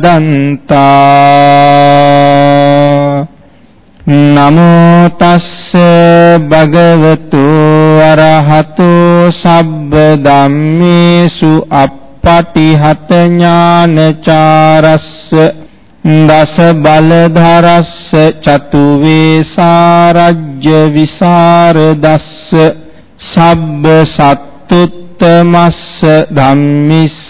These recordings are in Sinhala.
බදන්තා නමෝ තස්ස භගවතු අරහතෝ සබ්බ ධම්මේසු අප්පටිහත ඥානචාරස්ස දස බලධරස්ස චතු වේසාරජ්‍ය විසරදස්ස සබ්බ සත්තුත්තමස්ස ධම්මිස්ස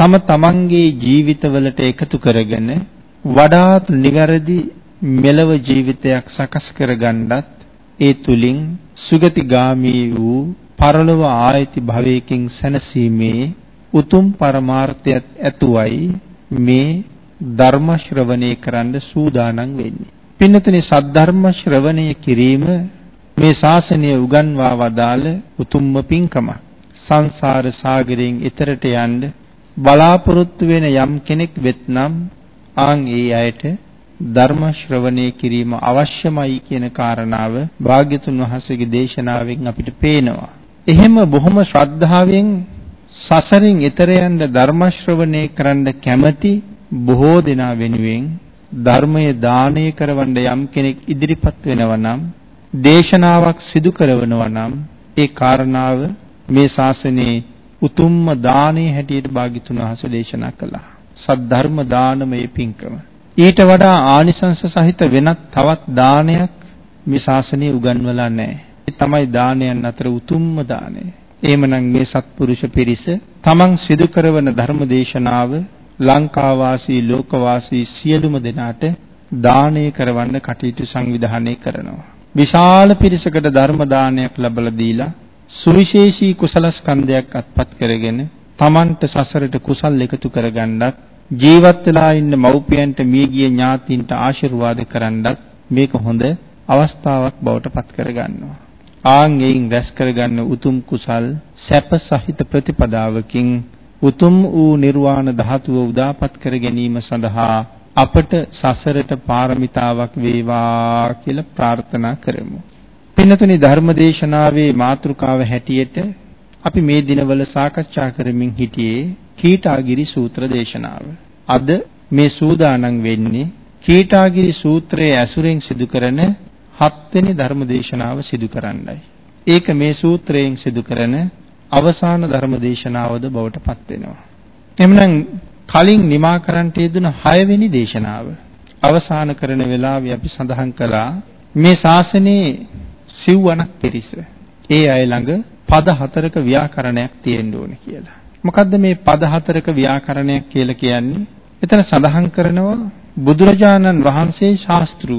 තම තමන්ගේ ජීවිතවලට එකතු කරගෙන වඩාත් නිවැරදි මෙලව ජීවිතයක් සකස් කරගන්නත් ඒ තුලින් සුගතිගාමී වූ පරලොව ආයති භවයකින් සැනසීමේ උතුම් පරමාර්ථයත් ඇතුවයි මේ ධර්ම ශ්‍රවණය කරන්න සූදානම් වෙන්නේ. පින්නතුනි සද්ධර්ම ශ්‍රවණය කිරීම මේ ශාසනය උගන්වා වදාළ උතුම්ම පින්කම. සංසාර සාගරයෙන් එතරට යන්න බලාපොරොත්තු වෙන යම් කෙනෙක් වෙත්නම් ආන් ඒ අයට ධර්ම ශ්‍රවණය කිරීම අවශ්‍යමයි කියන කාරණාව භාග්‍යතුන් වහන්සේගේ දේශනාවෙන් අපිට පේනවා. එහෙම බොහොම ශ්‍රද්ධාවෙන් සසරින් එතර යන්න ධර්ම ශ්‍රවණය කරන්න කැමති බොහෝ දෙනා වෙනුවෙන් ධර්මයේ දානය කරවන්න යම් කෙනෙක් ඉදිරිපත් වෙනවා නම් දේශනාවක් සිදු කරනවා නම් ඒ කාරණාව මේ ශාසනයේ උතුම්ම දානයේ හැටියට භාග්‍යතුන් වහන්සේ දේශනා කළා. සද්ධර්ම දානමය පින්කම. ඊට වඩා ආනිසංස සහිත වෙනත් තවත් දානයක් මේ ශාසනය උගන්වලා නැහැ. ඒ තමයි දානයන් අතර උතුම්ම දානය. එහෙමනම් මේ සත්පුරුෂ පිරිස තමන් සිදු කරවන ධර්ම දේශනාව ලංකාවාසී ලෝකවාසී සියලුම දෙනාට දානය කරවන්න කටයුතු සංවිධානය කරනවා. විශාල පිරිසකට ධර්ම දානයක් ලැබලා දීලා සුවිශේෂී කුසල ස්කන්ධයක් අත්පත් කරගෙන තමන්ට සසරට කුසල් එකතු කරගන්නත් ජීවත් වෙලා ඉන්න මව්පියන්ට මියගිය ඥාතීන්ට ආශිර්වාද කරන්නත් මේක හොඳ අවස්ථාවක් බවට පත් කරගන්නවා. ආන් එයින් රැස් කරගන්න උතුම් කුසල් සැප සහිත ප්‍රතිපදාවකින් උතුම් වූ නිර්වාණ ධාතුව උදාපත් කර ගැනීම සඳහා අපට සසරට පාරමිතාවක් වේවා කියලා ප්‍රාර්ථනා කරමු. පින්නතුනි ධර්මදේශනාවේ මාතෘකාව හැටියට අපි මේ දිනවල සාකච්ඡා කරමින් හිටියේ කීටාගිරි සූත්‍ර දේශනාව. අද මේ සූදානම් වෙන්නේ කීටාගිරි සූත්‍රයේ ඇසුරෙන් සිදු කරන හත්වෙනි ධර්මදේශනාව සිදු කරන්නයි. ඒක මේ සූත්‍රයෙන් සිදු කරන අවසාන ධර්මදේශනාවද බවට පත් වෙනවා. එhmenan කලින් නිමා කරන්නට යෙදුන 6 වෙනි දේශනාව අවසාන කරන වෙලාවේ අපි සඳහන් කළා මේ ශාසනයේ සිව්වණක් පිරිස. ඒ අය ළඟ පද හතරක ව්‍යාකරණයක් තියෙන්න ඕනේ කියලා. මොකද්ද මේ පද හතරක ව්‍යාකරණයක් කියලා කියන්නේ? එතන සඳහන් කරනවා බුදුරජාණන් වහන්සේ ශාස්ත්‍රු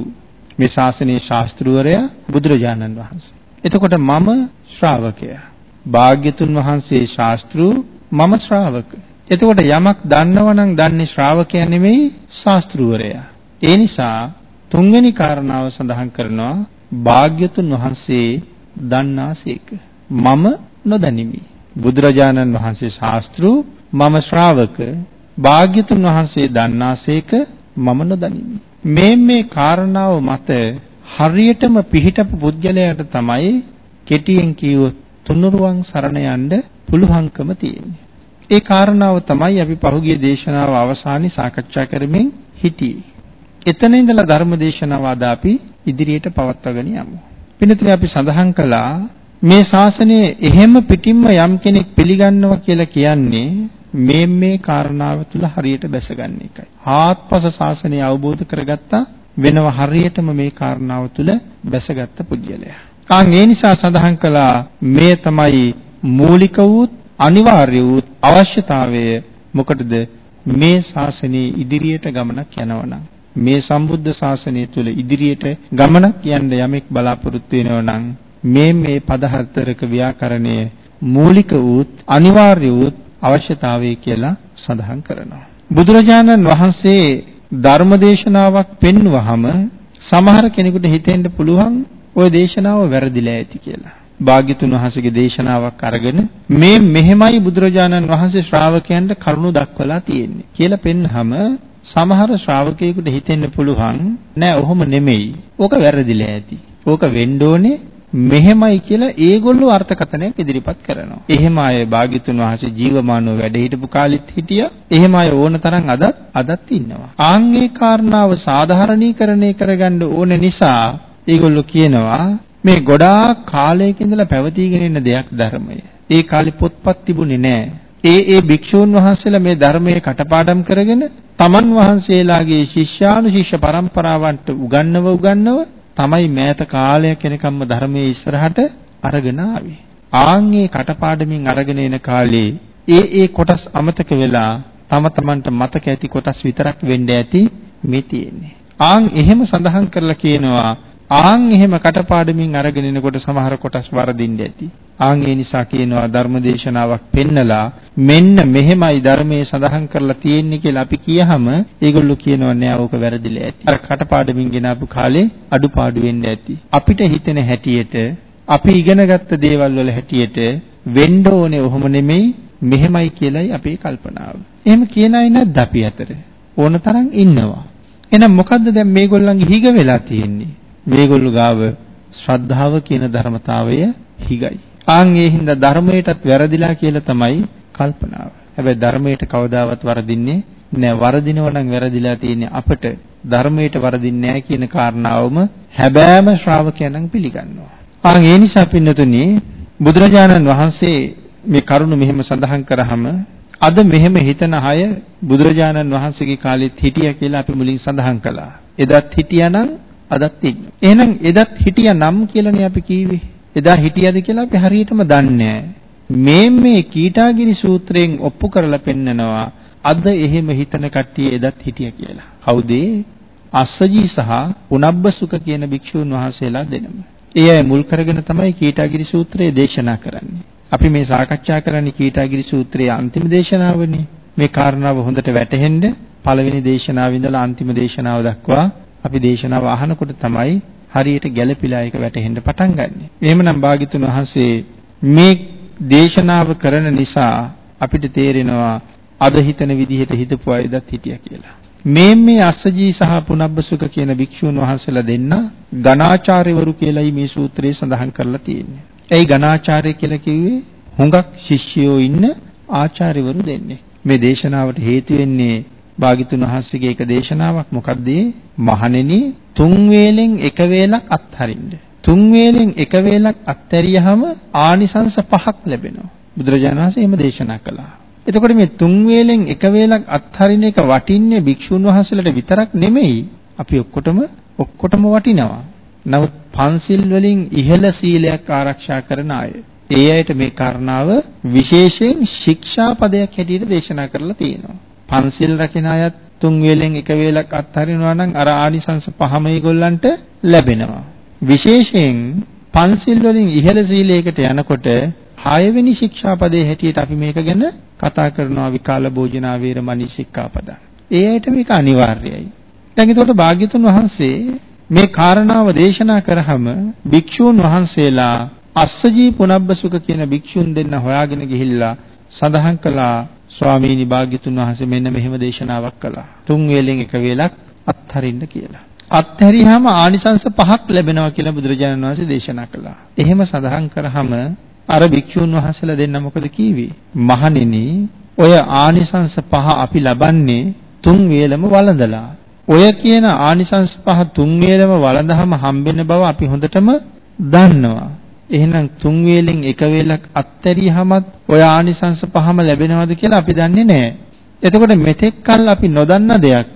මේ ශාසනයේ ශාස්ත්‍රවරයා බුදුරජාණන් වහන්සේ. එතකොට මම ශ්‍රාවකයා. භාග්‍යතුන් වහන්සේ ශාස්ත්‍රු මම ශ්‍රාවක. එතකොට යමක් දන්නවනම් දන්නේ ශ්‍රාවකයා නෙමෙයි ශාස්ත්‍රවරයා. ඒ නිසා තුන්වෙනි කාරණාව සඳහන් කරනවා භාග්‍යතුන් වහන්සේ දන්නාසේක. මම නොදනිමි. බුදුරජාණන් වහන්සේ ශාස්ත්‍රු මම ශ්‍රාවක භාග්‍යතුන් වහන්සේ දන්නාසේක මම නොදනිමි. මේ මේ කාරණාව මත හරියටම පිහිටපු පුද්ගලයාට තමයි කෙටියෙන් කිව්වොත් තුනුරුවන් සරණ යන්න පුළුවන්කම තියෙන්නේ. ඒ කාරණාව තමයි අපි පහුගිය දේශනාව අවසානයේ සාකච්ඡා කරමින් හිටියේ. එතන ඉඳලා ධර්ම දේශනාව අද අපි ඉදිරියට පවත්වාගෙන යමු. පින්තුනේ අපි සඳහන් කළා මේ ශාසනය එහෙම පිටින්ම යම් කෙනෙක් පිළිගන්නවා කියලා කියන්නේ මේ මේ කාරණාව තුල හරියට බැසගන්න එකයි. ආත්පස ශාසනය අවබෝධ කරගත්තා වෙනව හරියටම මේ කාරණාව තුල බැසගත්ත පුජ්‍යලයා. කාන් ඒ නිසා සඳහන් කළා මේ තමයි මූලික වූත් අනිවාර්ය වූත් අවශ්‍යතාවය මොකටද මේ ශාසනයේ ඉදිරියට ගමනක් යනවනම් මේ සම්බුද්ධ ශාසනය තුල ඉදිරියට ගමනක් යන්න යමෙක් බලාපොරොත්තු වෙනවා නම් මේ මේ පද හතරක ව්‍යාකරණය මූලික වූත් අනිවාර්ය වූත් අවශ්‍යතාවය කියලා සඳහන් කරනවා. බුදුරජාණන් වහන්සේ ධර්මදේශනාවක් පෙන්වහම සමහර කෙනෙකුට හිතෙන්න පුළුවන් ওই දේශනාව වැරදිලා ඇති කියලා. භාග්‍යතුන් වහන්සේගේ දේශනාවක් අරගෙන මේ මෙහෙමයි බුදුරජාණන් වහන්සේ ශ්‍රාවකයන්ට කරුණු දක්වලා තියෙන්නේ කියලා පෙන්වහම සමහර ශ්‍රාවකයෙකුට හිතෙන්න පුළුවන් නෑ ඔහොම නෙමෙයි. ඕක වැරදිලා ඇති. ඕක වෙන්න ඕනේ මෙහෙමයි කියලා ඒගොල්ලෝ අර්ථකථනයක් ඉදිරිපත් කරනවා. එහෙම අය භාග්‍යතුන් වහන්සේ ජීවමානව වැඩ හිටපු කාලෙත් හිටියා. එහෙම අය ඕන තරම් අදත් අදත් ඉන්නවා. ආන් ඒ කාරණාව සාධාරණීකරණය කරගන්න ඕන නිසා ඒගොල්ලෝ කියනවා මේ ගොඩාක් කාලයක ඉඳලා පැවතීගෙන ඉන්න දෙයක් ධර්මය. ඒ කාලේ පොත්පත් තිබුණේ නැහැ. ඒ ඒ භික්ෂූන් වහන්සේලා මේ ධර්මයේ කටපාඩම් කරගෙන තමන් වහන්සේලාගේ ශිෂ්‍යානුශිෂ්‍ය පරම්පරාවන්ට උගන්වව උගන්වව තමයි මෑත කාලයක් එනකම්ම ධර්මයේ ඉස්සරහට අරගෙන ආවේ. ආන්ගේ කටපාඩමින් අරගෙන එන කාලේ ඒ ඒ කොටස් අමතක වෙලා තම තමන්ට මතක ඇති කොටස් විතරක් වෙන්න ඇති මේ තියෙන්නේ. ආන් එහෙම සඳහන් කරලා කියනවා ආන් එහෙම කටපාඩමින් අරගෙන එනකොට සමහර කොටස් වරදින්න ඇති. ආන් ඒ නිසා කියනවා ධර්මදේශනාවක් පෙන්නලා මෙන්න මෙහෙමයි ධර්මයේ සඳහන් කරලා තියෙන්නේ කියලා අපි කියහම ඒගොල්ලෝ කියනවා නෑ ඕක වැරදිලා ඇති. අර කටපාඩමින් ගෙනාපු කාලේ අඩුපාඩු වෙන්න ඇති. අපිට හිතෙන හැටියට අපි ඉගෙනගත්ත දේවල් වල හැටියට වෙන්න ඕනේ ඔහොම නෙමෙයි මෙහෙමයි කියලයි අපේ කල්පනාව. එහෙම කියන අය නැද්ද අපි අතර? ඕන තරම් ඉන්නවා. එහෙනම් මොකද්ද දැන් මේගොල්ලන්ගේ හිග වෙලා තියෙන්නේ? මේගොල්ලෝ ගාව ශ්‍රද්ධාව කියන ධර්මතාවය හිගයි. ආන් ඒ හින්දා ධර්මයටත් වැරදිලා කියලා තමයි කල්පනාව. හැබැයි ධර්මයට කවදාවත් වරදින්නේ නෑ. වරදිනවා නම් වැරදිලා තියෙන්නේ අපට. ධර්මයට වරදින්නේ නෑ කියන කාරණාවම හැබෑම ශ්‍රාවකයන්න් පිළිගන්නවා. ආන් ඒ නිසා පින්නතුනි බුදුරජාණන් වහන්සේ මේ කරුණ මෙහෙම සඳහන් කරාම අද මෙහෙම හිතන අය බුදුරජාණන් වහන්සේගේ කාලෙත් හිටියා කියලා අපි මුලින් සඳහන් කළා. එදත් හිටියානම් අදත් ඉන්නවා. එහෙනම් එදත් හිටියා නම් කියලානේ අපි කිව්වේ. එදා හිටියද කියලා අපි හරියටම දන්නේ මේ මේ කීටාගිරි සූත්‍රයෙන් ඔප්පු කරලා පෙන්නනවා අද එහෙම හිතන කට්ටිය එදත් හිටියා කියලා. කවුද? අස්සජී සහ උනබ්බසුක කියන භික්ෂූන් වහන්සේලා දෙනම. ඒ අය මුල් කරගෙන තමයි කීටාගිරි සූත්‍රය දේශනා කරන්නේ. අපි මේ සාකච්ඡා කරන්නේ කීටාගිරි සූත්‍රයේ අන්තිම දේශනාවනේ. මේ කාරණාව හොඳට වැටහෙන්න පළවෙනි දේශනාව ඉඳලා අන්තිම දේශනාව දක්වා අපි දේශනාව අහනකොට තමයි හරියට ගැළපිලා ඒක වැටහෙන්න පටන් ගන්නෙ. එහෙමනම් භාග්‍යතුන් වහන්සේ මේ දේශනාව කරන නිසා අපිට තේරෙනවා අද හිතන විදිහට හිතපු අයදත් හිටියා කියලා. මේ මේ අස්සජී සහ පුනබ්බසුක කියන භික්ෂුන් වහන්සේලා දෙන්න ගණාචාර්යවරු කියලායි මේ සූත්‍රයේ සඳහන් කරලා තියෙන්නේ. එයි ගණාචාර්ය කියලා කිව්වේ හුඟක් ශිෂ්‍යයෝ ඉන්න ආචාර්යවරු දෙන්නේ. මේ දේශනාවට හේතු වෙන්නේ භාග්‍යතුන් වහන්සේගේ එක දේශනාවක් මොකක්ද මහණෙනි තුන් වේලෙන් එක වේලක් අත්හරින්න. තුන් වේලෙන් එක වේලක් අත්හැරියහම ආනිසංස පහක් ලැබෙනවා. බුදුරජාණන් වහන්සේ එහෙම දේශනා කළා. එතකොට මේ තුන් වේලෙන් එක වේලක් අත්හරින එක වටින්නේ භික්ෂුන් වහන්සේලාට විතරක් නෙමෙයි අපි ඔක්කොටම ඔක්කොටම වටිනවා. නමුත් පන්සිල් වලින් ඉහළ සීලයක් ආරක්ෂා කරන අය ඒ අයට මේ කාරණාව විශේෂයෙන් ශික්ෂා පදයක් හැටියට දේශනා කරලා තියෙනවා. පන්සිල් රකින අයත් තුන් වේලෙන් එක වේලක් අත්හරිනවා නම් අර ආනිසංස පහම ඒගොල්ලන්ට ලැබෙනවා. විශේෂයෙන් පන්සිල් වලින් ඉහළ සීලයකට යනකොට හයවෙනි ශික්ෂාපදයේ හැටියට අපි මේක ගැන කතා කරනවා විකාල භෝජනා වේරමණී ශික්ෂාපදං. ඒ ඇයිට මේක අනිවාර්යයි. දැන් ඒකට භාග්‍යතුන් වහන්සේ මේ කාරණාව දේශනා කරාම භික්ෂූන් වහන්සේලා අස්සජී පුනබ්බසුක කියන භික්ෂුන් දෙන්න හොයාගෙන ගිහිල්ලා සඳහන් කළා ස්වාමීනි භාග්‍යතුන් වහන්සේ මෙන්න මෙහෙම දේශනාවක් කළා. තුන් වේලෙන් එක වේලක් අත්හරින්න කියලා. අත්හැරියාම ආනිසංස පහක් ලැබෙනවා කියලා බුදුරජාණන් වහන්සේ දේශනා කළා. එහෙම සඳහන් කරාම අර භික්ෂුන් වහන්සේලා දෙන්න මොකද කීවේ? මහණෙනි, ඔය ආනිසංස පහ අපි ලබන්නේ තුන් වේලම වළඳලා. ඔය කියන ආනිසංස පහ තුන් වේලම වළඳහම හම්බෙන බව අපි හොඳටම දන්නවා. එහෙනම් තුන් වේලෙන් එක වේලක් අත්තරියහමත් ඔය ආනිසංස පහම ලැබෙනවද කියලා අපි දන්නේ නැහැ. එතකොට මෙතෙක් කල් අපි නොදන්න දෙයක්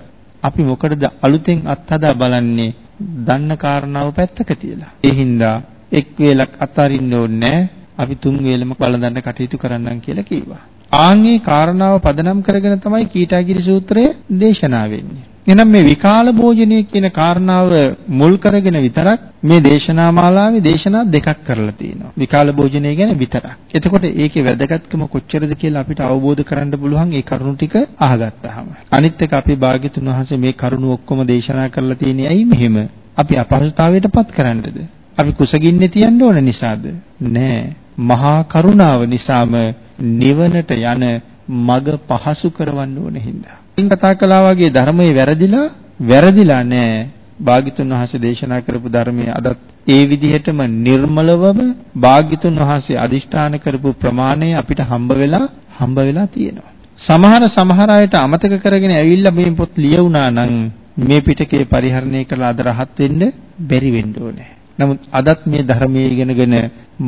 අපි මොකටද අලුතෙන් අත්හදා බලන්නේ? දන්න කාරණාව පැත්තක තියලා. ඒ හින්දා එක් වේලක් අතරින්න ඕනේ අපි තුන් වේලම බලඳන්න කටයුතු කරන්නම් කියලා කිව්වා. ආන්ගේ කාරණාව පදනම් කරගෙන තමයි කීටාගිරි සූත්‍රය දේශනා වෙන්නේ. එහෙනම් මේ විකාල භෝජනය කියන කාරණාව මුල් කරගෙන විතරක් මේ දේශනා මාලාවේ දේශනා දෙකක් කරලා තියෙනවා. විකාල භෝජනය ගැන විතරක්. එතකොට ඒකේ වැදගත්කම කොච්චරද කියලා අපිට අවබෝධ කරගන්න පුළුවන් ඒ කරුණු ටික අහගත්තාම. අනිත් එක අපි භාග්‍යතුන් වහන්සේ මේ කරුණු ඔක්කොම දේශනා කරලා තියෙන්නේ ඇයි මෙහෙම? අපි අපහසුතාවයටපත් කරන්නද? අපි කුසගින්නේ තියන්න ඕන නිසාද? නෑ. මහා කරුණාව නිසාම නිවනට යන මඟ පහසු කරවන්න ඕන හින්දා. ඉන් කතා කළා වගේ ධර්මයේ වැරදිලා වැරදිලා නෑ. භාග්‍යතුන් වහන්සේ දේශනා කරපු ධර්මයේ අදත් ඒ විදිහටම නිර්මලවම භාග්‍යතුන් වහන්සේ අදිෂ්ඨාන කරපු ප්‍රමාණය අපිට හම්බ වෙලා හම්බ වෙලා තියෙනවා. සමහර සමහර අයට අමතක කරගෙන ඇවිල්ලා මේ පොත් ලියවුණා නම් මේ පිටකේ පරිහරණය කළ අද රහත් වෙන්න බැරි වෙන්න ඕනේ. නමුත් අදත් මේ ධර්මයේ ඉගෙනගෙන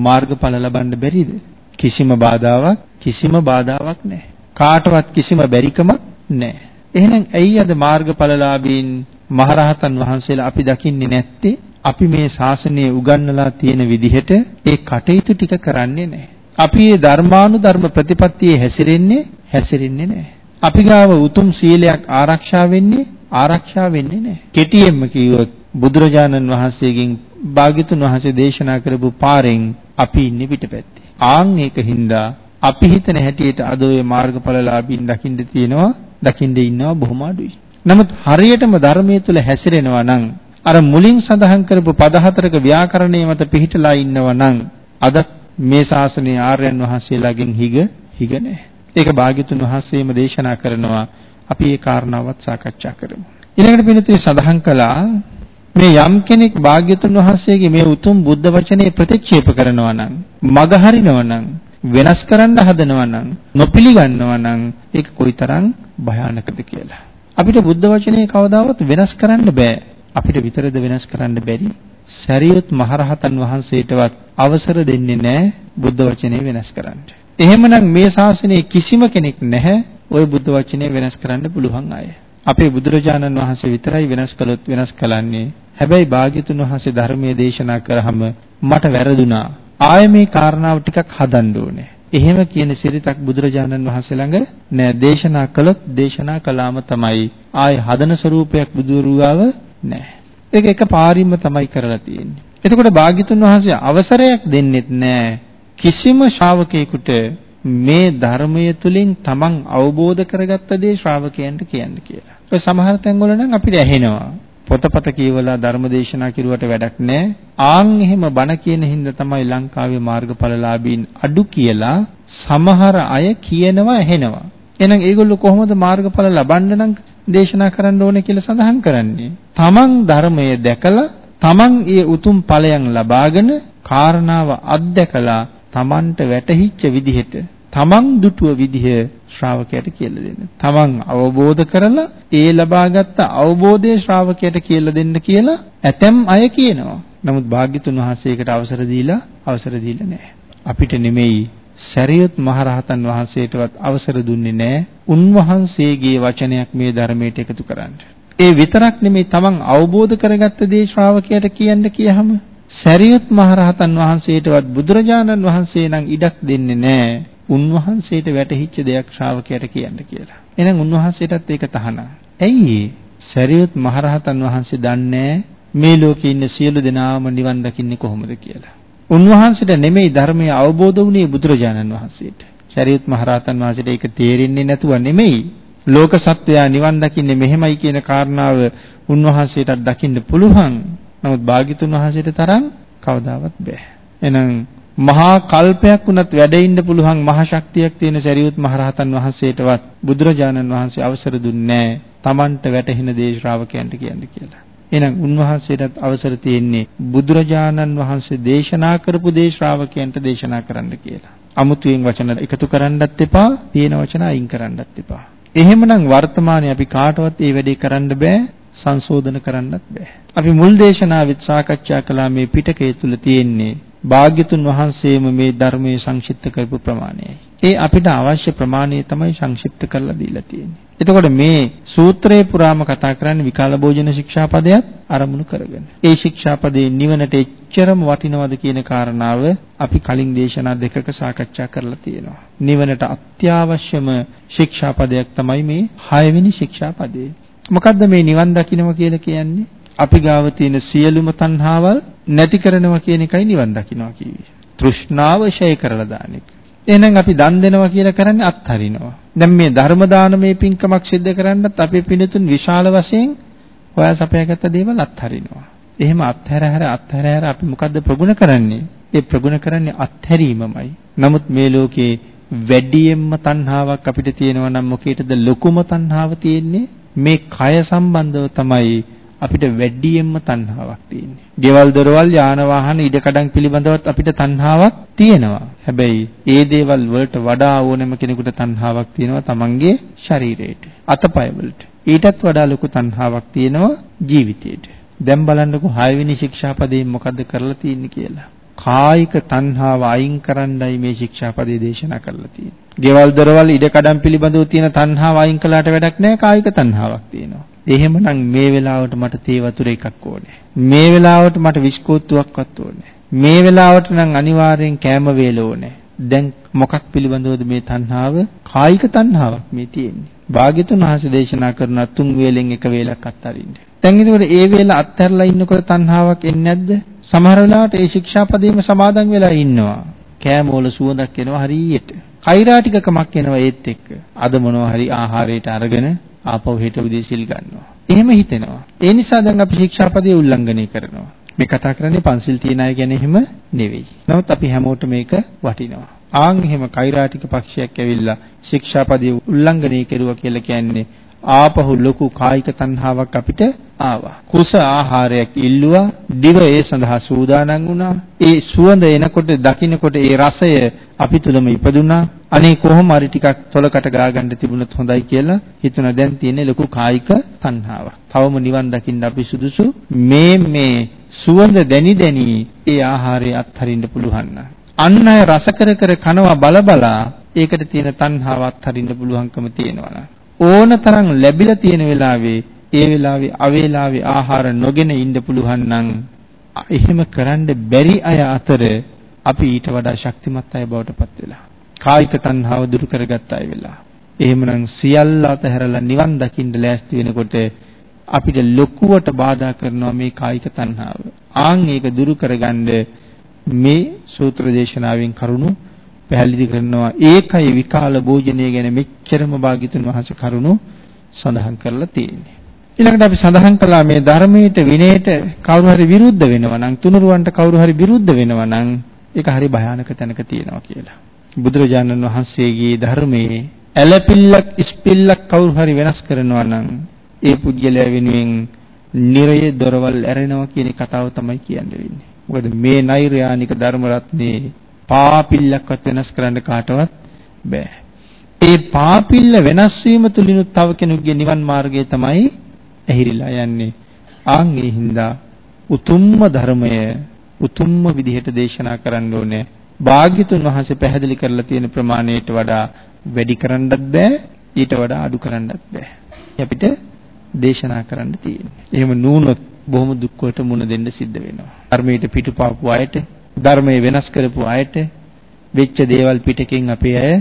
මාර්ගඵල ලබන්න බැරිද? කිසිම බාධාවක් කිසිම බාධාවක් නැහැ. කාටවත් කිසිම බැරිකමක් නැහැ. එහෙනම් ඇයි අද මාර්ගඵලලාභීන් මහරහතන් වහන්සේලා අපි දකින්නේ නැත්තේ? අපි මේ ශාසනය උගන්වලා තියෙන විදිහට ඒ කටයුතු ටික කරන්නේ නැහැ. අපි මේ ධර්මානුධර්ම ප්‍රතිපත්තියේ හැසිරෙන්නේ හැසිරෙන්නේ නැහැ. අපි ගාව උතුම් සීලයක් ආරක්ෂා වෙන්නේ ආරක්ෂා වෙන්නේ නැහැ. කෙටියෙන්ම කිව්වොත් බුදුරජාණන් වහන්සේගෙන් භාග්‍යතුන් වහන්සේ දේශනා කරපු පාරෙන් අපි ඉන්නේ පිටපැත්තේ. ආන් ඒකින්දා අපි හිතන හැටියට අද ඔය මාර්ගඵලලාභීන් දකින්න තියෙනවා දකින්න ඉන්නවා බොහොම අඩුයි. නමුත් හරියටම ධර්මයේ තුල හැසිරෙනවා නම් අර මුලින් සඳහන් කරපු පද හතරක ව්‍යාකරණය මත පිහිටලා ඉන්නවා නම් අද මේ ශාසනයේ ආර්යයන් වහන්සේලාගෙන් හිග හිග නැහැ. ඒක භාග්‍යතුන් වහන්සේම දේශනා කරනවා. අපි ඒ කාරණාවත් සාකච්ඡා කරමු. ඊළඟට පිළිතුරේ සඳහන් කළා මේ යම් කෙනෙක් භාග්‍යතුන් වහන්සේගේ මේ උතුම් බුද්ධ වචනේ ප්‍රතික්ෂේප කරනවා නම් මග හරිනවා නම් වෙනස් කරන්න හදනවා නම් නොපිළිගන්නවා නම් ඒක කොයිතරම් භයානකද කියලා. අපිට බුද්ධ වචනේ කවදාවත් වෙනස් කරන්න බෑ. අපිට විතරද වෙනස් කරන්න බැරි? සරියුත් මහරහතන් වහන්සේටවත් අවසර දෙන්නේ නැහැ බුද්ධ වචනේ වෙනස් කරන්න. එහෙමනම් මේ ශාසනයේ කිසිම කෙනෙක් නැහැ ওই බුද්ධ වචනේ වෙනස් කරන්න පුළුවන් අය. අපේ බුදුරජාණන් වහන්සේ විතරයි වෙනස් කළොත් වෙනස් කළන්නේ. හැබැයි භාග්‍යතුන් වහන්සේ ධර්මයේ දේශනා කරාම මට වැරදුනා. ආය මේ කාරණාව ටිකක් හදන්න ඕනේ. එහෙම කියන සිරිතක් බුදුරජාණන් වහන්සේ ළඟ නෑ. දේශනා කළොත් දේශනා කළාම තමයි. ආය හදන ස්වરૂපයක් බුදුරුවාව නෑ. ඒක එක පාරින්ම තමයි කරලා තියෙන්නේ. එතකොට භාග්‍යතුන් වහන්සේ අවසරයක් දෙන්නෙත් නෑ කිසිම ශ්‍රාවකයෙකුට මේ ධර්මය තුලින් තමන් අවබෝධ කරගත්ත දේ ශ්‍රාවකයන්ට කියන්න කියලා. ඔය සමහර තැන්වල නම් අපිට ඇහෙනවා. පොතපත කියවලා ධර්මදේශනා කිරුවට වැඩක් නැහැ. ආන් එහෙම බණ කියන හින්දා තමයි ලංකාවේ මාර්ගඵලලාභීන් අඩු කියලා සමහර අය කියනවා ඇහෙනවා. එහෙනම් ඒගොල්ලෝ කොහොමද මාර්ගඵල ලබන්න නම් දේශනා කරන්න ඕනේ කියලා සඳහන් කරන්නේ? තමන් ධර්මය දැකලා තමන් ඒ උතුම් ඵලයන් ලබාගෙන කාරණාව අත්දැකලා තමන්ට වැටහිච්ච විදිහට තමන් දුටුව විදිහ ශ්‍රාවකයට කියලා දෙන්න. තමන් අවබෝධ කරලා ඒ ලබාගත් අවබෝධය ශ්‍රාවකයට කියලා දෙන්න කියලා ඇතැම් අය කියනවා. නමුත් භාග්‍යතුන් වහන්සේකට අවසර දීලා අවසර දීලා නැහැ. අපිට නෙමෙයි සරියුත් මහරහතන් වහන්සේටවත් අවසර දුන්නේ නැහැ. උන්වහන්සේගේ වචනයක් මේ ධර්මයට එකතු කරන්න. ඒ විතරක් නෙමෙයි තමන් අවබෝධ කරගත්ත දේ ශ්‍රාවකයට කියන්න කියහම සරියුත් මහරහතන් වහන්සේටවත් බුදුරජාණන් වහන්සේ නම් ඉඩක් දෙන්නේ නැහැ. උන්වහන්සේට වැටහිච්ච දෙයක් ශ්‍රාවකයට කියන්න කියලා. එහෙනම් උන්වහන්සේටත් ඒක තහනම්. ඇයි සරියුත් මහරහතන් වහන්සේ දන්නේ මේ ලෝකේ ඉන්න සියලු දෙනාම නිවන් දකින්නේ කොහොමද කියලා. උන්වහන්සේට නෙමෙයි ධර්මය අවබෝධ වුණේ බුදුරජාණන් වහන්සේට. සරියුත් මහරහතන් වහන්සේට ඒක තේරෙන්නේ නැතුව නෙමෙයි. ලෝක සත්වයා නිවන් දකින්නේ මෙහෙමයි කියන කාරණාව උන්වහන්සේටත් දකින්න පුළුවන්. නමුත් භාග්‍යතුන් වහන්සේට තරම් කවදාවත් බෑ. එහෙනම් මහා කල්පයක් වුණත් වැඩ ඉන්න පුළුවන් මහා ශක්තියක් තියෙන සරියුත් මහරහතන් වහන්සේටවත් බුදුරජාණන් වහන්සේ අවසර දුන්නේ නැහැ. Tamanට වැටහෙන දේ ශ්‍රාවකයන්ට කියන්න කියලා. එහෙනම් උන්වහන්සේටත් අවසර තියෙන්නේ බුදුරජාණන් වහන්සේ දේශනා කරපු දේ ශ්‍රාවකයන්ට දේශනා කරන්න කියලා. අමුතුවෙන් වචන එකතු කරන්නත් එපා, තියෙන වචන අයින් කරන්නත් එපා. එහෙමනම් වර්තමානයේ අපි කාටවත් මේ වැඩේ කරන්න බෑ, සංශෝධන කරන්නත් බෑ. අපි මුල් දේශනාවෙත් සාකච්ඡා කළා මේ පිටකය තුල තියෙන්නේ භාග්‍යතුන් වහන්සේම මේ ධර්මයේ සංක්ෂිප්ත කරපු ප්‍රමාණයයි. ඒ අපිට අවශ්‍ය ප්‍රමාණය තමයි සංක්ෂිප්ත කරලා දීලා තියෙන්නේ. එතකොට මේ සූත්‍රයේ පුරාම කතා කරන්නේ විකාල භෝජන ශික්ෂාපදයක් අරමුණු කරගෙන. ඒ ශික්ෂාපදේ නිවනට එච්චරම වටිනවද කියන කාරණාව අපි කලින් දේශනා දෙකක සාකච්ඡා කරලා තියෙනවා. නිවනට අත්‍යවශ්‍යම ශික්ෂාපදයක් තමයි මේ 6 වෙනි ශික්ෂාපදේ. මොකද්ද මේ නිවන් දකින්නවා කියලා කියන්නේ? අපි ගාව තියෙන සියලුම තණ්හාවල් නැති කරනවා කියන එකයි නිවන් දකින්නවා කිව්වේ. තෘෂ්ණාව ෂය කරලා දාන එක. එහෙනම් අපි දන් දෙනවා කියලා කරන්නේ අත්හරිනවා. දැන් මේ ධර්ම දානමේ පින්කමක් සිද්ධ කරන්නත් අපේ පිනතුන් විශාල වශයෙන් හොයා සපයාගත්ත දේවල් අත්හරිනවා. එහෙම අත්හැර හැර අත්හැර හැර අපි මොකද්ද ප්‍රගුණ කරන්නේ? ඒ ප්‍රගුණ කරන්නේ අත්හැරීමමයි. නමුත් මේ ලෝකේ වැඩියෙන්ම තණ්හාවක් අපිට තියෙනවා නම් මොකේද ලොකුම තණ්හාව තියෙන්නේ? මේ කය සම්බන්ධව තමයි අපිට වැඩියෙන්ම තණ්හාවක් තියෙන්නේ. ගෙවල් දොරවල් යාන වාහන ඉඩකඩම් පිළිබඳවත් අපිට තණ්හාවක් තියෙනවා. හැබැයි ඒ දේවල් වලට වඩා ඕනෑම කෙනෙකුට තණ්හාවක් තියෙනවා තමන්ගේ ශරීරයට, අතපය වලට. ඊටත් වඩා ලොකු තණ්හාවක් තියෙනවා ජීවිතේට. දැන් බලන්නකෝ 6 වෙනි ශික්ෂාපදයෙන් මොකද්ද කරලා තියෙන්නේ කියලා. කායික තණ්හාව අයින් කරන්නයි මේ ශික්ෂාපදේ දේශනා කරලා තියෙන්නේ. ගෙවල් දොරවල් ඉඩකඩම් පිළිබඳව තියෙන තණ්හාව අයින් කළාට වැඩක් නැහැ කායික තණ්හාවක් තියෙනවා. එහෙමනම් මේ වෙලාවට මට තේ වතුර එකක් ඕනේ. මේ වෙලාවට මට විස්කෝත්තුවක්වත් ඕනේ. මේ වෙලාවට නම් අනිවාර්යෙන් කෑම වේල ඕනේ. දැන් මොකක් පිළිබඳවද මේ තණ්හාව? කායික තණ්හාවක් මේ තියෙන්නේ. භාග්‍යතුන් වහන්සේ දේශනා කරන තුන් වේලෙන් එක වේලක් අත්හරින්න. දැන් ඒකවල ඒ වේල අත්හැරලා ඉන්නකොට තණ්හාවක් එන්නේ නැද්ද? සමහර වෙලාවට ඒ ශික්ෂාපදේම සමාදන් වෙලා ඉන්නවා. කෑම වල සුවඳක් එනවා හරියට. කෛරාටිකකමක් එනවා ඒත් එක්ක. අද මොනවා හරි ආහාරයට අරගෙන ආපහු හෙට උදේ සිල් ගන්නවා. එහෙම හිතෙනවා. ඒ නිසා දැන් අපි ශික්ෂාපදේ උල්ලංඝනය කරනවා. මේ කතා කරන්නේ පන්සිල් තියන අය ගැන එහෙම නෙවෙයි. නමුත් අපි හැමෝටම මේක වටිනවා. ආන් එහෙම කෛරාටික පක්ෂයක් ඇවිල්ලා ශික්ෂාපදේ උල්ලංඝනය කෙරුවා කියලා කියන්නේ ආපහු ලොකු කායික තණ්හාවක් අපිට ආවා. කුස ආහාරයක් ඉල්ලුවා. දිව ඒ සඳහා සූදානම් වුණා. ඒ සුවඳ එනකොට දකින්නකොට ඒ රසය අපි තුලම ඉපදුනා. අනේ කොහොම හරි ටිකක් තොලකට ගාගන්න තිබුණොත් හොඳයි කියලා හිතුණා. දැන් තියෙන්නේ ලොකු කායික තණ්හාවක්. තවම නිවන් දකින්න අපි සුදුසු මේ මේ සුවඳ දැනි දැනි ඒ ආහාරය අත්හරින්න පුළුවන් අන්න අය රස කර කර කනවා බල බලා ඒකට තියෙන තණ්හාව අත්හරින්න පුළුවන්කම තියෙනවා ඕනතරම් ලැබිලා තියෙන වෙලාවේ ඒ වෙලාවේ අවේලාවේ ආහාර නොගෙන ඉන්න පුළුවන් නම් එහෙම කරන්න බැරි අය අතර අපි ඊට වඩා ශක්තිමත් අය බවට පත් වෙලා කායික තණ්හාව දුරු කරගත් අය වෙලා එහෙමනම් සියල්ල අතහැරලා නිවන් දකින්න ලෑස්ති වෙනකොට අපිට ලොකුවට බාධා කරනවා මේ කායික තණ්හාව. ආන් ඒක දුරු කරගන්න මේ සූත්‍ර දේශනාවෙන් කරුණු පැහැදිලි කරනවා. ඒකයි විකාල භෝජනය ගැන මෙච්චරම භාග්‍යතුන් වහන්සේ කරුණු සඳහන් කරලා තියෙන්නේ. ඊළඟට අපි සඳහන් කළා මේ ධර්මයට විනයට කවුරු හරි විරුද්ධ වෙනවා නම් තුනුරුවන්ට කවුරු හරි විරුද්ධ වෙනවා නම් ඒක හරි භයානක තැනක තියෙනවා කියලා. බුදුරජාණන් වහන්සේගේ ධර්මයේ ඇලපිල්ලක් ඉස්පිල්ලක් කවුරු හරි වෙනස් කරනවා නම් ඒ පුජ්‍යලයා වෙනුවෙන් නිරය දොරවල් ඇරෙනවා කියන කතාව තමයි කියන්න වෙන්නේ. මොකද මේ නෛර්යානික ධර්ම රත්නේ පාපිල්ලක්වත් වෙනස් කරන්න කාටවත් බෑ. ඒ පාපිල්ල වෙනස් වීම තුලිනුත් තව කෙනෙකුගේ නිවන් මාර්ගය තමයි ඇහිරිලා යන්නේ. ආන් ඒ හින්දා උතුම්ම ධර්මය උතුම්ම විදිහට දේශනා කරන්න ඕනේ. භාග්‍යතුන් වහන්සේ පැහැදිලි කරලා තියෙන ප්‍රමාණයට වඩා වැඩි කරන්නත් බෑ ඊට වඩා අඩු කරන්නත් බෑ. අපිට දේශනා කරන්න තියෙන්නේ. එහෙම නුනොත් බොහොම දුක් වලට මුහුණ දෙන්න සිද්ධ වෙනවා. ධර්මයට පිටුපාපු අයට, ධර්මයේ වෙනස් කරපු අයට වෙච්ච දේවල් පිටකෙන් අපේ අය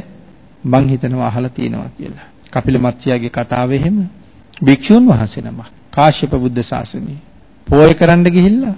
මං හිතනවා අහලා තියෙනවා කියලා. කපිල මත්ස්‍යගේ කතාව එහෙම භික්ෂුන් වහන්සේ නම කාශ්‍යප බුද්ධ ශාසනයේ පෝය කරන්න ගිහිල්ලා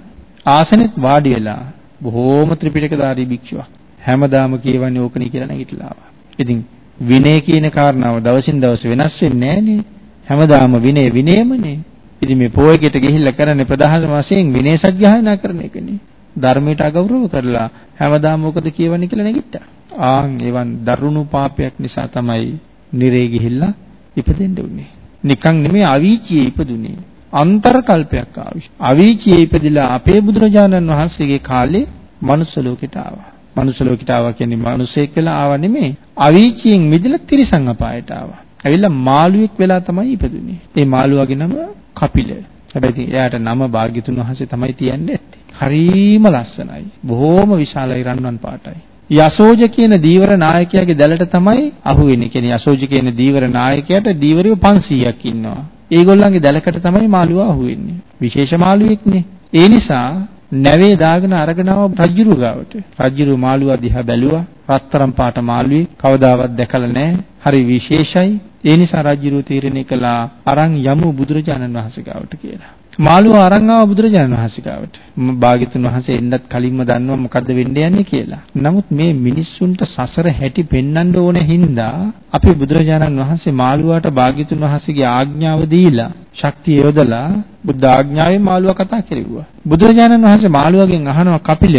ආසනෙත් වාඩි වෙලා බොහෝම ත්‍රිපිටකධාරී භික්ෂුවක් හැමදාම කියවන්නේ ඕකනේ කියලා නැගිටලා ආවා. ඉතින් විනය කියන කාරණාව දවසින් දවස වෙනස් වෙන්නේ නැහනේ. හැමදාම විනය විනයමනේ. ඉතින් මේ පොයකට ගිහිල්ලා කරන්නේ ප්‍රධාන වශයෙන් විනය සත්‍යයනා කරන එකනේ. ධර්මයට අගෞරව කරලා හැමදාම මොකද කියවන්නේ කියලා නැගිට්ටා. ආන් එවන් දරුණු පාපයක් නිසා තමයි නිරේ ගිහිල්ලා ඉපදෙන්න උනේ. නිකන් නෙමෙයි අවීචියේ ඉපදුනේ. අන්තර්කල්පයක් ආවිෂ. අවීචියේ ඉපදිලා අපේ බුදුරජාණන් වහන්සේගේ කාලේ මනුස්ස ලෝකෙට ආවා. මනුස්ස ලෝකෙට ආවා කියන්නේ මිනිසෙක් වෙලා ආවා නෙමෙයි. අවීචියෙන් මිදලා තිරිසන් අපායට ආවා. ඇවිල්ලා මාළුවෙක් වෙලා තමයි ඉපදුනේ. ඒ මාළුවාගේ නම කපිල. හැබැයි එයාට නම භාග්‍යතුන් වහන්සේ තමයි තියන්නේ ඇත්තේ. හරීම ලස්සනයි. බොහොම විශාලයි රන්වන් පාටයි. යසෝජ කියන දීවර නායකයාගේ දැලට තමයි අහුවෙන්නේ. කියන්නේ යසෝජ කියන දීවර නායකයාට දීවරයෝ 500ක් ඉන්නවා. ඒගොල්ලන්ගේ දැලකට තමයි මාළුවා අහුවෙන්නේ. විශේෂ මාළුවෙක්නේ. ඒ නිසා නැවේ දාගෙන අරගෙන ආව රජුරු ගාවට. රජුරු මාළුවා දිහා බැලුවා. රත්තරන් පාට මාළුවේ කවදාවත් දැකලා නැහැ. හරි විශේෂයි. ඒ නිසා රජුරු තීරණය කළා අරන් යමු බුදුරජාණන් වහන්සේ ගාවට කියලා. මාළුව අරන් ආව බුදුරජාණන් වහන්සේ ගාවට. භාග්‍යතුන් වහන්සේ එන්නත් කලින්ම දන්නවා මොකද්ද වෙන්න යන්නේ කියලා. නමුත් මේ මිනිස්සුන්ට සසර හැටි පෙන්වන්න ඕන හින්දා අපි බුදුරජාණන් වහන්සේ මාළුවාට භාග්‍යතුන් වහන්සේගේ ආඥාව දීලා ශක්තිය යොදලා බුද්ධ ආඥාවෙන් මාළුවා කතා කෙරුවා. බුදුරජාණන් වහන්සේ මාළුවාගෙන් අහනවා කපිල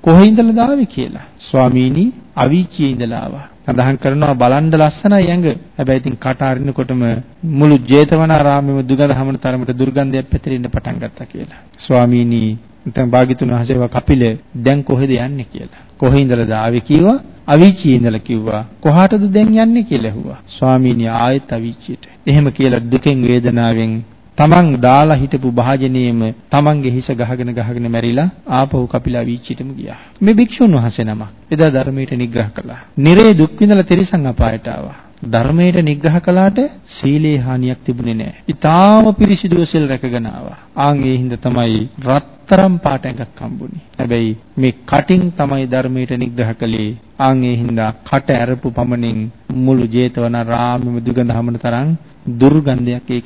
කොහේ ඉඳලාද ආවේ කියලා. ස්වාමීනි අවීචියේ ඉඳලා ආවා. සඳහන් කරනවා බලන්න ලස්සනයි ඇඟ. හැබැයි ඉතින් කට අරිනකොටම මුළු ජේතවනාරාමෙම දුගඳ හමන තරමට දුර්ගන්ධයක් පැතිරෙන්න පටන් ගත්තා කියලා. ස්වාමීනි නැත්නම් භාග්‍යතුන් වහන්සේව කපිල දැන් කොහෙද යන්නේ කියලා. කොහේ ඉඳලාද ආවේ කිව්වා? අවීචියේ ඉඳලා කිව්වා. කොහාටද දැන් යන්නේ කියලා ඇහුවා. ස්වාමීනි ආයෙත් අවීචියට. එහෙම කියලා දුකෙන් වේදනාවෙන් තමන් දාලා හිටපු භාජනයේම තමන්ගේ හිස ගහගෙන ගහගෙන මැරිලා ආපහු කපිලා වීච්චිටම ගියා. මේ භික්ෂුන් වහන්සේ නමක් එදා ධර්මයට නිග්‍රහ කළා. නිරේ දුක් විඳලා තිරිසන් අපායට ආවා. ධර්මයට නිග්‍රහ කළාට සීලේ හානියක් තිබුණේ නැහැ. ඊටාම පිරිසිදුව සිල් රැකගෙන ආවා. ආන් ඒ හින්දා තමයි රත්තරම් පාට එකක් හම්බුනේ. හැබැයි මේ කටින් තමයි ධර්මයට නිග්‍රහ කළේ. ආන් ඒ හින්දා කට ඇරපු පමණින් මුළු ජේතවනාරාමෙම දුගඳ හමන තරම් දුර්ගන්ධයක් ඒ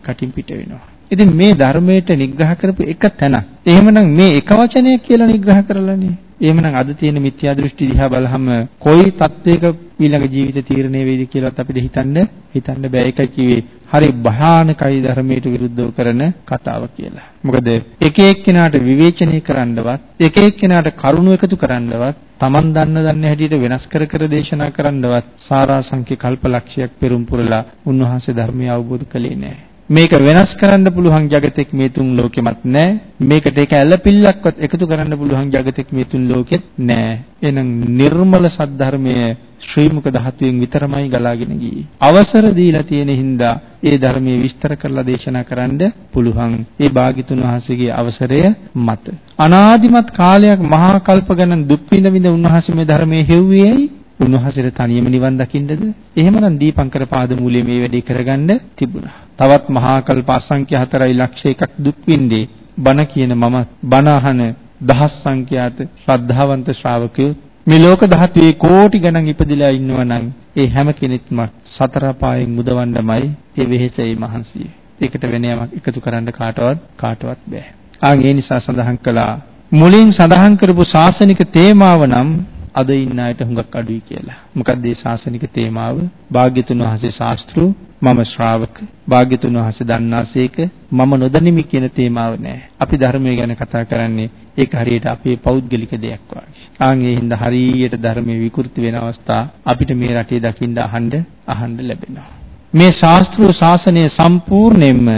කටින් පිට වෙනවා. ඉතින් මේ ධර්මයට නිග්‍රහ කරපු එක තැනක්. එහෙමනම් මේ එක වචනයක් කියලා නිග්‍රහ කරලානේ. එහෙමනම් අද තියෙන මිත්‍යා දෘෂ්ටි දිහා බලහම කොයි තත්වයක ඊළඟ ජීවිත තීරණය වෙයිද කියලාත් අපිට හිතන්න හිතන්න බෑ ඒකයි කිව්වේ හරි භයානකයි ධර්මයට විරුද්ධව කරන කතාව කියලා. මොකද එක එක්කෙනාට විවේචනය කරන්නවත් එක එක්කෙනාට කරුණු එකතු කරන්නවත් Taman දන්න දන්න හැටියට වෙනස් කර කර දේශනා කරන්නවත් සාරාංශික කල්පලක්ෂයක් පෙරම් පුරලා උන්වහන්සේ ධර්මය අවබෝධ කළේ නෑ. මේක වෙනස් කරන්න පුළුවන් జగතෙක් මේ තුන් ලෝකෙමත් නෑ මේකට ඒක ඇලපිල්ලක්වත් එකතු කරන්න පුළුවන් జగතෙක් මේ තුන් ලෝකෙත් නෑ එහෙනම් නිර්මල සද්ධර්මය ශ්‍රී මුක ධාතුවෙන් විතරමයි ගලාගෙන ගියේ. අවසර දීලා තියෙන හින්දා ඒ ධර්මයේ විස්තර කරලා දේශනා කරන්න පුළුවන්. ඒ භාග්‍යතුන් වහන්සේගේ අවසරය මත. අනාදිමත් කාලයක් මහා කල්ප ගණන් දුක් විඳ විඳ උන්වහන්සේ මේ ධර්මයේ හෙව්වේ ඇයි? උන්වහන්සේට තනියම නිවන් දකින්නද? එහෙමනම් දීපංකර පාදමූලයේ මේ වැඩේ කරගන්න තිබුණා. තවත් මහා කල්ප අසංඛ්‍ය 4 ලක්ෂ එකක් දුක් විඳේ බණ කියන මම බණ අහන දහස් සංඛ්‍යාත ශ්‍රද්ධාවන්ත ශ්‍රාවකයෝ මේ ලෝක ධාතුවේ කෝටි ගණන් ඉපදිලා ඉන්නවා නම් ඒ හැම කෙනෙක්ම සතර පායෙන් මුදවන්නමයි ඒ වෙහෙසයි මහන්සිය. ඒකට වෙන යමක් එකතු කරන්න කාටවත් කාටවත් බෑ. ආන් ඒ නිසා සඳහන් කළා මුලින් සඳහන් කරපු ශාසනික තේමාව නම් අද ඉන්න අයට හුඟක් අඩුයි කියලා. මොකද මේ ශාසනික තේමාව භාග්‍යතුන් වහන්සේ ශාස්ත්‍රු මම ශ්‍රාවක භාග්‍යතුන් වහන්සේ දන්නාසේක මම නොදනිමි කියන තේමාව නෑ. අපි ධර්මය ගැන කතා කරන්නේ ඒක හරියට අපේ පෞද්ගලික දෙයක් වගේ. ආන් ඒ හින්දා හරියට ධර්මයේ විකෘති වෙන අවස්ථා අපිට මේ රටේ දකින්න අහන්න අහන්න ලැබෙනවා. මේ ශාස්ත්‍රීය ශාසනය සම්පූර්ණයෙන්ම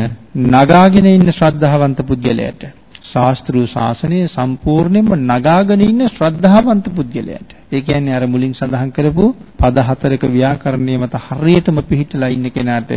නගාගෙන ඉන්න ශ්‍රද්ධාවන්ත පුද්ගලයාට ශාස්ත්‍රීය ශාසනය සම්පූර්ණයෙන්ම නගාගෙන ඉන්න ශ්‍රද්ධාවන්ත පුද්ගලයාට. ඒ කියන්නේ අර මුලින් සඳහන් කරපු පද හතරක ව්‍යාකරණය මත හරියටම පිහිටලා ඉන්න කෙනාට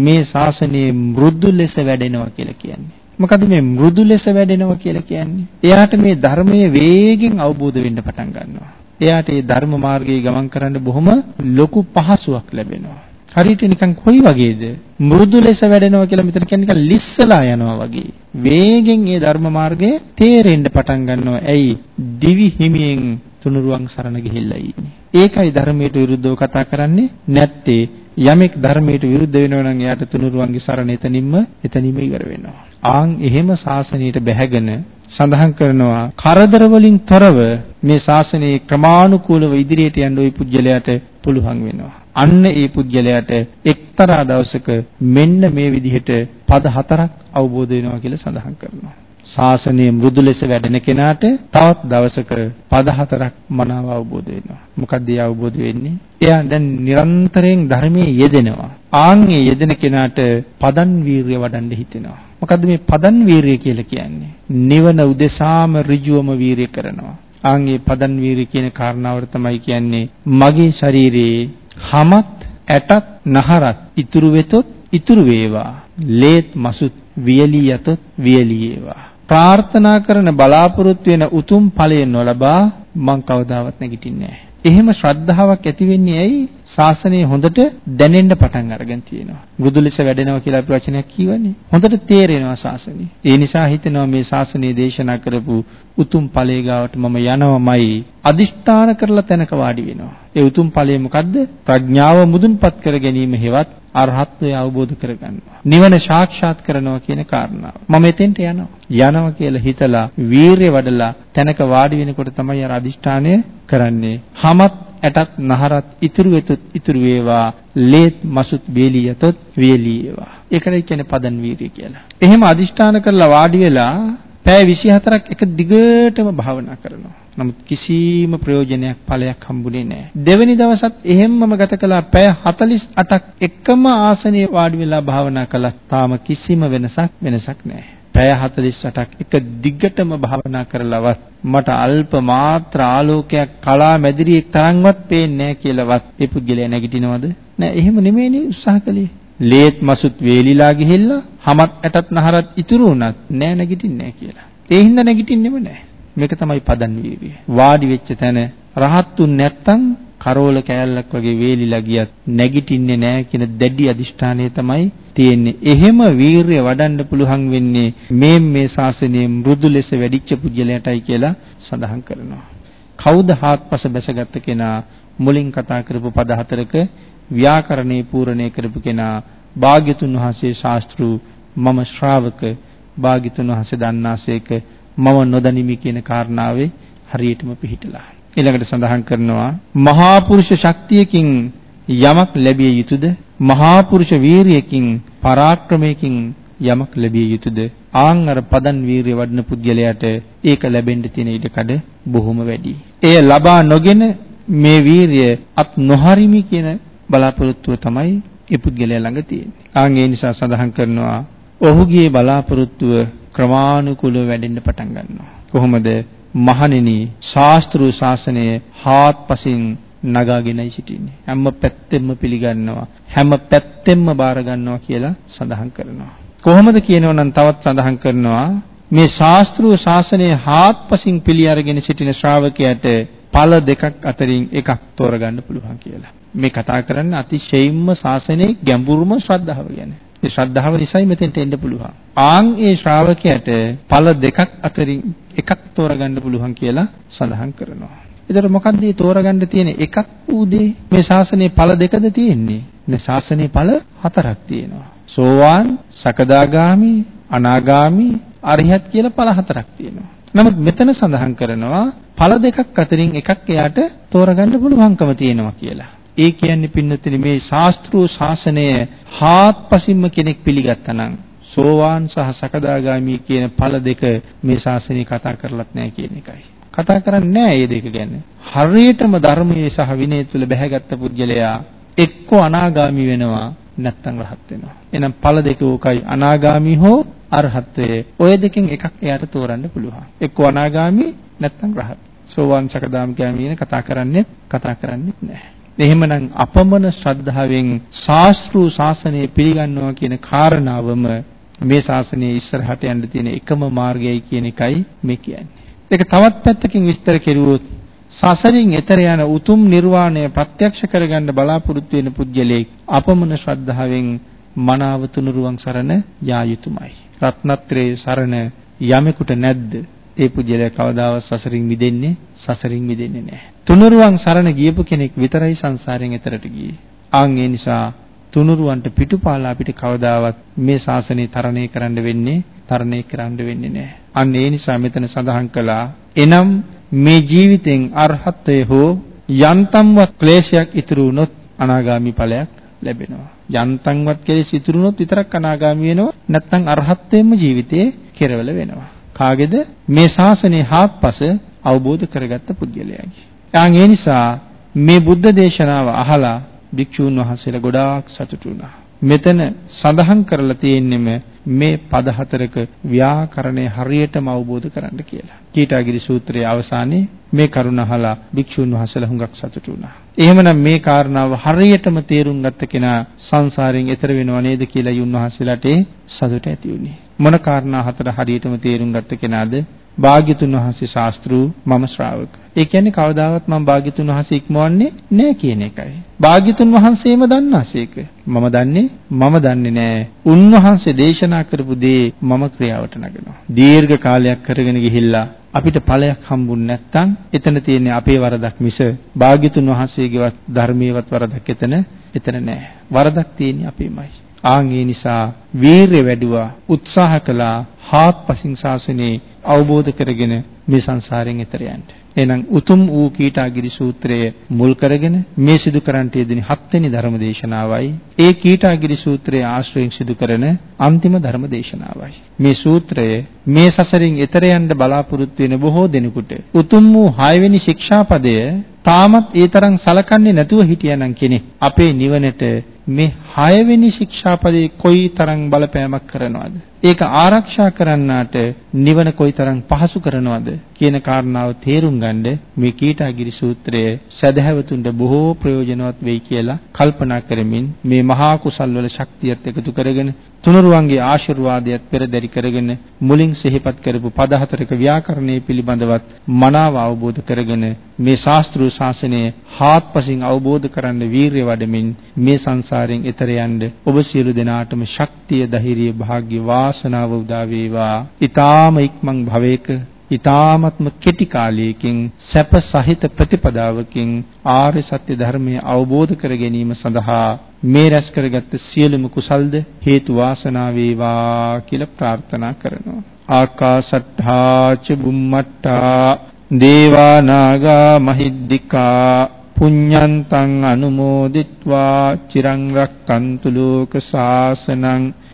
මේ ශාසනයේ මෘදු ලෙස වැඩෙනවා කියලා කියන්නේ. මොකද මේ මෘදු ලෙස වැඩෙනවා කියලා කියන්නේ? එයාට මේ ධර්මයේ වේගෙන් අවබෝධ වෙන්න පටන් ගන්නවා. එයාට මේ ධර්ම මාර්ගයේ ගමන් කරන්න බොහොම ලොකු පහසුවක් ලැබෙනවා. හරියට නිකන් කොයි වගේද? මෘදු ලෙස වැඩෙනවා කියලා මෙතන කියන්නේ නිකන් ලිස්සලා යනවා වගේ. වේගෙන් ඒ ධර්ම මාර්ගයේ තේරෙන්න පටන් ගන්නවා. ඇයි? දිවි හිමියෙන් තුනුරුවන් සරණ ගිහිල්ලා ඉන්නේ. ඒකයි ධර්මයට විරුද්ධව කතා කරන්නේ. නැත්තේ යමෙක් ධර්මයට විරුද්ධ වෙනවා නම් එයාට තුනුරුවන්ගේ සරණ එතනින්ම එතනින්ම ඉවර වෙනවා. ආන් එහෙම ශාසනයට බැහැගෙන සඳහන් කරනවා කරදර වලින් තොරව මේ ශාසනයේ ක්‍රමානුකූලව ඉදිරියට යන්න ওই පුජ්‍යලයට පුළුවන් වෙනවා. අන්න ඒ පුද්ගලයාට එක්තරා දවසක මෙන්න මේ විදිහට පද හතරක් අවබෝධ වෙනවා කියලා සඳහන් කරනවා. ශාසනයේ මෘදු ලෙස වැඩෙන කෙනාට තවත් දවසක පද හතරක් මනාව අවබෝධ වෙනවා. මොකක්ද ඒ අවබෝධ වෙන්නේ? එයා දැන් නිරන්තරයෙන් ධර්මයේ යෙදෙනවා. ආන්ගේ යෙදෙන කෙනාට පදන් වීරිය වඩන්න හිතෙනවා. මොකද්ද මේ පදන් වීරිය කියලා කියන්නේ? නිවන උදෙසාම ඍජුවම වීරිය කරනවා. ආන්ගේ පදන් වීරිය කියන කාරණාව තමයි කියන්නේ මගේ ශරීරයේ හමත් ඇටත් නහරත් ඉතුරු වෙතොත් ඉතුරු වේවා ලේත් මසුත් වියලී යතොත් වියලී වේවා ප්‍රාර්ථනා කරන බලාපොරොත්තු වෙන උතුම් ඵලය නොලබා මං කවදාවත් නැගිටින්නේ නැහැ. එහෙම ශ්‍රද්ධාවක් ඇති වෙන්නේ ඇයි? ශාසනය හොඳට දැනෙන්න පටන් අරගෙන තියෙනවා. මෘදු ලෙස වැඩෙනවා කියලා අපි වචනයක් කියවනේ. හොඳට තේරෙනවා ශාසනය. ඒ නිසා හිතෙනවා මේ ශාසනය දේශනා කරපු උතුම් ඵලයේ ගාවට මම යනවමයි අදිෂ්ඨාන කරලා තැනක වාඩි වෙනවා. ඒ උතුම් ඵලය මොකද්ද? ප්‍රඥාව මුදුන්පත් කර ගැනීම හේවත් අරහත්ත්වය අවබෝධ කරගන්නවා. නිවන සාක්ෂාත් කරනවා කියන කාරණාව. මම එතෙන්ට යනවා. යනවා කියලා හිතලා වීරිය වඩලා තැනක වාඩි වෙනකොට තමයි අර අදිෂ්ඨානය කරන්නේ. හමත් ඇටත් නහරත් ඉතුරු වෙතොත් ඉතුරු වේවා ලේත් මසුත් වේලී යතොත් වේලී වේවා. ඒකයි කියන්නේ පදන් වීරිය කියලා. එහෙම අදිෂ්ඨාන කරලා වාඩි වෙලා පැය 24ක් එක දිගටම භාවනා කරනවා. නමුත් කිසිම ප්‍රයෝජනයක් ඵලයක් හම්බුනේ නැහැ. දෙවෙනි දවසත් එහෙම්මම ගත කළා පැය 48ක් එකම ආසනයේ වාඩි වෙලා භාවනා කළා. තාම කිසිම වෙනසක් වෙනසක් නැහැ. පැය 48ක් එක දිගටම භාවනා කරලවත් මට අල්ප මාත්‍ර ආලෝකයක් කලා මැදිරියක් තරම්වත් පේන්නේ නැහැ කියලාවත් ඒ පුද්ගලයා නැගිටිනවද? නෑ එහෙම නෙමෙයිනේ උත්සාහ කළේ. ලේත් මසුත් වේලිලා ගිහිල්ලා හමත් ඇටත් නහරත් ඉතුරු වුණත් නෑ නැගිටින්නේ නෑ කියලා. ඒ හින්දා නැගිටින්නෙම නෑ. මේක තමයි පදන් වීර්යය. වාඩි වෙච්ච තැන රහත්තුන් නැත්තම් කරෝල කෑල්ලක් වගේ වේලිලා ගියත් නැගිටින්නේ නැහැ කියන දැඩි අදිෂ්ඨානය තමයි තියෙන්නේ. එහෙම වීරිය වඩන්න පුළුවන් වෙන්නේ මේ මේ ශාසනයේ මෘදු ලෙස වැඩිච්ච පුජ්‍යලයටයි කියලා සඳහන් කරනවා. කවුද හාත්පස බැසගත් කෙනා මුලින් කතා කරපු පද හතරක ව්‍යාකරණේ පූර්ණේ කරපු කෙනා භාග්‍යතුන් වහන්සේ ශාස්ත්‍රු මම ශ්‍රාවක භාග්‍යතුන් වහන්සේ දන්නාසේක මම නොදනිමි කියන කාරණාවේ හරියටම පිහිටලා ඊළඟට සඳහන් කරනවා මහා පුරුෂ ශක්තියකින් යමක් ලැබිය යුතුද මහා පුරුෂ වීරියකින් පරාක්‍රමයකින් යමක් ලැබිය යුතුද ආන් අර පදන් වීරිය වඩන පුද්ගලයාට ඒක ලැබෙන්න තියෙන ඉඩකඩ බොහොම වැඩි. එය ලබා නොගෙන මේ වීරිය අත් නොහරිමි කියන බලාපොරොත්තුව තමයි ඒ පුද්ගලයා ළඟ තියෙන්නේ. ආන් ඒ නිසා සඳහන් කරනවා ඔහුගේ බලාපොරොත්තුව ක්‍රමානුකූලව වැඩෙන්න පටන් ගන්නවා. කොහොමද? මහණෙනි ශාස්ත්‍රීය ශාසනය හාත්පසින් නගාගෙනයි සිටින්නේ. හැම පැත්තෙම පිළිගන්නවා. හැම පැත්තෙම බාර ගන්නවා කියලා සඳහන් කරනවා. කොහොමද කියනවනම් තවත් සඳහන් කරනවා මේ ශාස්ත්‍රීය ශාසනය හාත්පසින් පිළි අරගෙන සිටින ශ්‍රාවකයාට ඵල දෙකක් අතරින් එකක් තෝරගන්න පුළුවන් කියලා. මේ කතා කරන්නේ අතිශයින්ම ශාසනයේ ගැඹුරුම ශ්‍රද්ධාව ගැන. ඒ ශ්‍රද්ධාව නිසායි මෙතෙන්ට එන්න පුළුවන්. ආන් ඒ ශ්‍රාවකයාට ඵල දෙකක් අතරින් එකක් තෝරගන්න පුළුවන් කියලා සඳහන් කරනවා. ඒතර මොකද්ද මේ තෝරගන්න තියෙන එකක් වූ දේ? මේ ශාසනයේ ඵල දෙකද තියෙන්නේ? මේ ශාසනයේ ඵල හතරක් තියෙනවා. සෝවාන්, සකදාගාමි, අනාගාමි, අරිහත් කියලා ඵල හතරක් තියෙනවා. නමුත් මෙතන සඳහන් කරනවා ඵල දෙකක් අතරින් එකක් එයාට තෝරගන්න පුළුවන්කම තියෙනවා කියලා. ඒ කියන්නේ පින්නතුනි මේ ශාස්ත්‍රීය ශාසනය හාත්පසින්ම කෙනෙක් පිළිගත්තා නම් සෝවාන් සහ සකදාගාමි කියන ඵල දෙක මේ ශාසනය කතා කරලත් නැහැ කියන එකයි. කතා කරන්නේ නැහැ මේ දෙක ගැන. හරියටම ධර්මයේ සහ විනය තුල බැහැගත් පුද්ගලයා එක්කෝ අනාගාමි වෙනවා නැත්නම් රහත් වෙනවා. එහෙනම් ඵල දෙක උකයි අනාගාමි හෝ අරහත්ත්වයේ ඔය දෙකෙන් එකක් එයාට තෝරන්න පුළුවන්. එක්කෝ අනාගාමි නැත්නම් රහත්. සෝවාන් සකදාම් කියන කතා කරන්නේ කතා කරන්නේ නැහැ. එහෙමනම් අපමණ ශ්‍රද්ධාවෙන් ශාස්ත්‍රීය ශාසනය පිළිගන්නවා කියන කාරණාවම මේ ශාසනයේ ඉස්සරහට යන්න තියෙන එකම මාර්ගයයි කියන එකයි මේ කියන්නේ. ඒක තවත් පැත්තකින් විස්තර කෙරුවොත් සසරින් එතර යන උතුම් නිර්වාණය ප්‍රත්‍යක්ෂ කරගන්න බලාපොරොත්තු වෙන පුද්ගලයෙක් අපමණ ශ්‍රද්ධාවෙන් මනාව තුනුරුවන් සරණ යා යුතුමයි. රත්නත්‍රයේ සරණ යමෙකුට නැද්ද? ඒ පුජ්‍යලයා කවදාවත් සසරින් මිදෙන්නේ සසරින් මිදෙන්නේ නැහැ. තුනුරුවන් සරණ ගියපු කෙනෙක් විතරයි සංසාරයෙන් එතරට ගියේ. ආන් ඒ නිසා තුනුරුවන්ට පිටුපාලා අපිට කවදාවත් මේ ශාසනය තරණය කරන්න වෙන්නේ තරණය කරන්න වෙන්නේ නැහැ. අන්න ඒ නිසා මෙතන සඳහන් කළා එනම් මේ ජීවිතෙන් අරහත්ත්වය හෝ යන්තම්වත් ක්ලේශයක් ඉතුරු වුණොත් අනාගාමි ඵලයක් ලැබෙනවා. යන්තම්වත් කෙලෙස් ඉතුරු වුණොත් විතරක් අනාගාමි වෙනවා. නැත්නම් අරහත්ත්වෙම ජීවිතේ කෙරවල වෙනවා. කාගේද මේ ශාසනයේ හාත්පස අවබෝධ කරගත්ත පුද්ගලයාගේ. යාන් ඒ නිසා මේ බුද්ධ දේශනාව අහලා භික්ෂූන් වහන්සේලා ගොඩාක් සතුටු වුණා. මෙතන සඳහන් කරලා තියෙන්නෙම මේ පද හතරක ව්‍යාකරණය හරියටම අවබෝධ කරගන්න කියලා. කීටාගිරි සූත්‍රයේ අවසානයේ මේ කරුණ අහලා භික්ෂුන් වහන්සේලා හුඟක් සතුටු වුණා. එහෙමනම් මේ කාරණාව හරියටම තේරුම් ගත්ත කෙනා සංසාරයෙන් එතර වෙනව නේද කියලා යුන් වහන්සේලාට සතුට ඇති වුණේ. මොන කාරණා හතර හරියටම තේරුම් ගත්ත කෙනාද? භාග්‍යතුන් වහන්සේ ශාස්ත්‍රූ මම ශ්‍රාවක. ඒ කියන්නේ කවදාවත් මම භාග්‍යතුන් වහන්සේ ඉක්මවන්නේ නැහැ කියන එකයි. භාග්‍යතුන් වහන්සේම දන්නාසේක. මම දන්නේ මම දන්නේ නැහැ. උන්වහන්සේ දේශනා කරපු දේ මම ක්‍රියාවට නගනවා. දීර්ඝ කාලයක් කරගෙන ගිහිල්ලා අපිට ඵලයක් හම්බුනේ නැත්නම් එතන තියෙන්නේ අපේ වරදක් මිස භාග්‍යතුන් වහන්සේගේවත් ධර්මයේවත් වරදක් එතන එතන නැහැ. වරදක් තියෙන්නේ අපේමයි. ආන් ඒ නිසා වීරිය වැඩුවා උත්සාහ කළා හාත්පසින් ශාසනයේ අවබෝධ කරගෙන මේ සංසාරයෙන් එතර යන්න. එහෙනම් උතුම් වූ කීටාගිරි සූත්‍රය මුල් කරගෙන මේ සිදු කරන්නට යෙදෙන හත්වෙනි ධර්ම දේශනාවයි ඒ කීටාගිරි සූත්‍රයේ ආශ්‍රයෙන් සිදු කරන අන්තිම ධර්ම දේශනාවයි. මේ සූත්‍රය මේ සසරින් එතර යන්න බලාපොරොත්තු වෙන බොහෝ දෙනෙකුට උතුම් වූ 6 වෙනි ශික්ෂාපදය තාමත් ඒ තරම් සලකන්නේ නැතුව හිටියනම් කෙනෙක් අපේ නිවනට මේ 6 වෙනි ශික්ෂාපදේ කොයි තරම් බලපෑමක් කරනවද? ඒක ආරක්ෂා කරන්නාට නිවන කොයිතරම් පහසු කරනවද කියන කාරණාව තේරුම් ගන්න මේ කීටාගිරි සූත්‍රය සදහැවතුන්ට බොහෝ ප්‍රයෝජනවත් වෙයි කියලා කල්පනා කරමින් මේ මහා කුසල් වල ශක්තියත් එකතු කරගෙන තුනුරුවන්ගේ ආශිර්වාදයත් පෙරදරි කරගෙන මුලින් සිහිපත් කරපු පද හතරක ව්‍යාකරණය පිළිබඳවත් මනාව අවබෝධ කරගෙන මේ ශාස්ත්‍රීය ශාසනය හාත්පසින් අවබෝධ කරන්න වීරිය වඩමින් මේ සංසාරයෙන් එතර යන්න ඔබ සියලු දෙනාටම ශක්තිය ධෛර්යය වාග්ය වාසනාව උදා වේවා. ඊ ඉතාම ඉක්මන් භවයක ඉතාමත්ම කෙටි කාලයකින් සැප සහිත ප්‍රතිපදාවකින් ආර්ය සත්‍ය ධර්මය අවබෝධ කර ගැනීම සඳහා මේ රැස් කරගත් සියලුම කුසල්ද හේතු වාසනා වේවා කියලා ප්‍රාර්ථනා කරනවා. ආකාසට්ඨා ච බුම්මට්ඨා දේවා නාග මහිද්దికා පුඤ්ඤන්තං අනුමෝදිත්වා චිරං රක්칸තු ලෝක සාසනං